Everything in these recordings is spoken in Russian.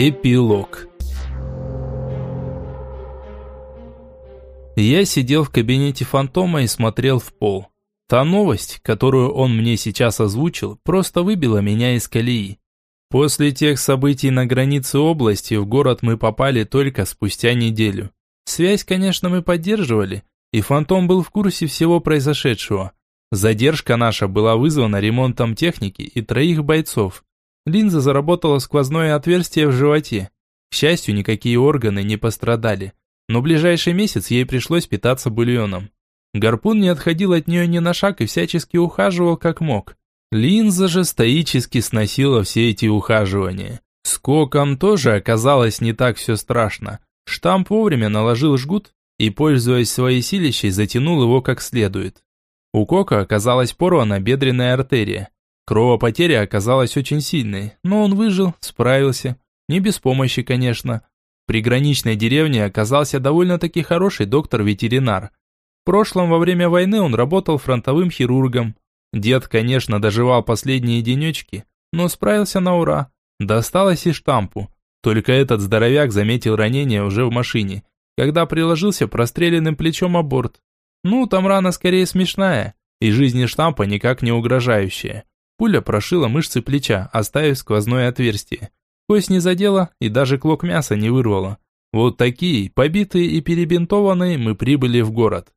Эпилог Я сидел в кабинете фантома и смотрел в пол. Та новость, которую он мне сейчас озвучил, просто выбила меня из колеи. После тех событий на границе области в город мы попали только спустя неделю. Связь, конечно, мы поддерживали, и фантом был в курсе всего произошедшего. Задержка наша была вызвана ремонтом техники и троих бойцов. Линза заработала сквозное отверстие в животе. К счастью, никакие органы не пострадали. Но ближайший месяц ей пришлось питаться бульоном. Гарпун не отходил от нее ни на шаг и всячески ухаживал как мог. Линза же стоически сносила все эти ухаживания. С Коком тоже оказалось не так все страшно. Штамп вовремя наложил жгут и, пользуясь своей силищей, затянул его как следует. У Кока оказалась порвана бедренная артерия. Кровопотеря оказалась очень сильной, но он выжил, справился. Не без помощи, конечно. В приграничной деревне оказался довольно-таки хороший доктор-ветеринар. В прошлом во время войны он работал фронтовым хирургом. Дед, конечно, доживал последние денечки, но справился на ура. Досталось и штампу. Только этот здоровяк заметил ранение уже в машине, когда приложился простреленным плечом о борт. Ну, там рана скорее смешная, и жизни штампа никак не угрожающая. Пуля прошила мышцы плеча, оставив сквозное отверстие. Кость не задела и даже клок мяса не вырвала. Вот такие, побитые и перебинтованные, мы прибыли в город.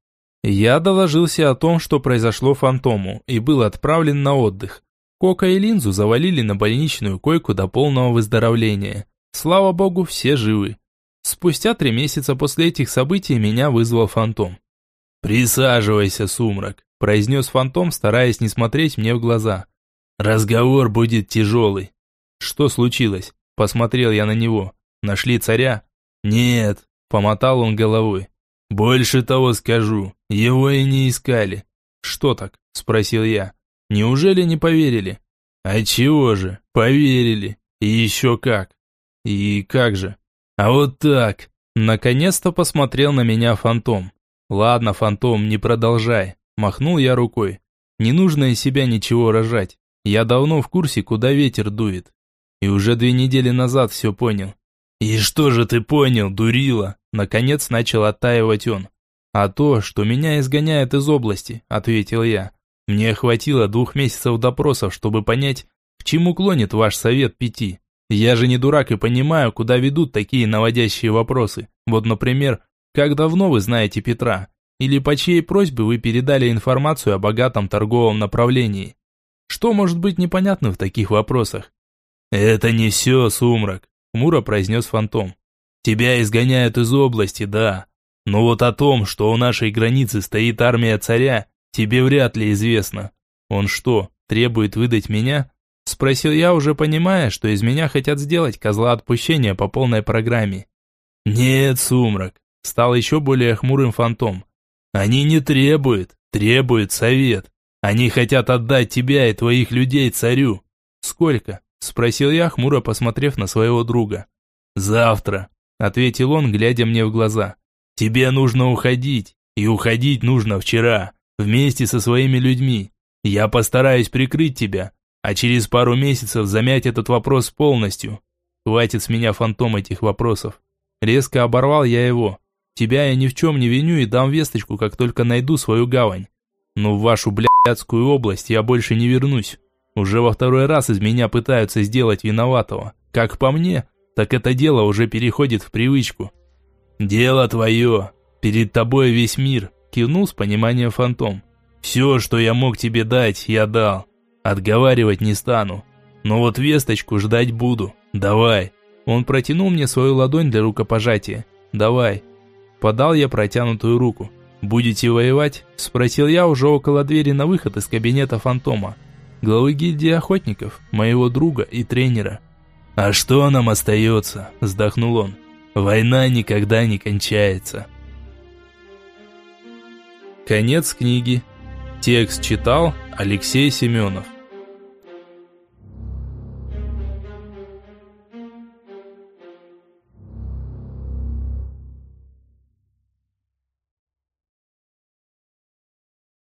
Я доложился о том, что произошло фантому, и был отправлен на отдых. Кока и Линзу завалили на больничную койку до полного выздоровления. Слава богу, все живы. Спустя три месяца после этих событий меня вызвал фантом. «Присаживайся, сумрак», – произнес фантом, стараясь не смотреть мне в глаза. Разговор будет тяжелый. Что случилось? Посмотрел я на него. Нашли царя? Нет, помотал он головой. Больше того скажу, его и не искали. Что так? Спросил я. Неужели не поверили? А чего же, поверили. И еще как. И как же? А вот так. Наконец-то посмотрел на меня фантом. Ладно, фантом, не продолжай. Махнул я рукой. Не нужно из себя ничего рожать. Я давно в курсе, куда ветер дует. И уже две недели назад все понял. «И что же ты понял, дурила?» Наконец начал оттаивать он. «А то, что меня изгоняют из области», — ответил я. «Мне хватило двух месяцев допросов, чтобы понять, к чему клонит ваш совет пяти. Я же не дурак и понимаю, куда ведут такие наводящие вопросы. Вот, например, как давно вы знаете Петра? Или по чьей просьбе вы передали информацию о богатом торговом направлении? Что может быть непонятным в таких вопросах? «Это не все, сумрак», – хмуро произнес фантом. «Тебя изгоняют из области, да. Но вот о том, что у нашей границы стоит армия царя, тебе вряд ли известно. Он что, требует выдать меня?» Спросил я, уже понимая, что из меня хотят сделать козла отпущения по полной программе. «Нет, сумрак», – стал еще более хмурым фантом. «Они не требуют, требует совет. Они хотят отдать тебя и твоих людей царю. Сколько? Спросил я, хмуро посмотрев на своего друга. Завтра, ответил он, глядя мне в глаза. Тебе нужно уходить. И уходить нужно вчера, вместе со своими людьми. Я постараюсь прикрыть тебя, а через пару месяцев замять этот вопрос полностью. Хватит с меня фантом этих вопросов. Резко оборвал я его. Тебя я ни в чем не виню и дам весточку, как только найду свою гавань. Но в вашу, бля, блядскую область я больше не вернусь. Уже во второй раз из меня пытаются сделать виноватого. Как по мне, так это дело уже переходит в привычку. «Дело твое. Перед тобой весь мир», – кивнул с пониманием фантом. «Все, что я мог тебе дать, я дал. Отговаривать не стану. Но вот весточку ждать буду. Давай». Он протянул мне свою ладонь для рукопожатия. «Давай». Подал я протянутую руку. «Будете воевать?» – спросил я уже около двери на выход из кабинета фантома. Главы гильдии охотников, моего друга и тренера. «А что нам остается?» – вздохнул он. «Война никогда не кончается». Конец книги. Текст читал Алексей Семенов.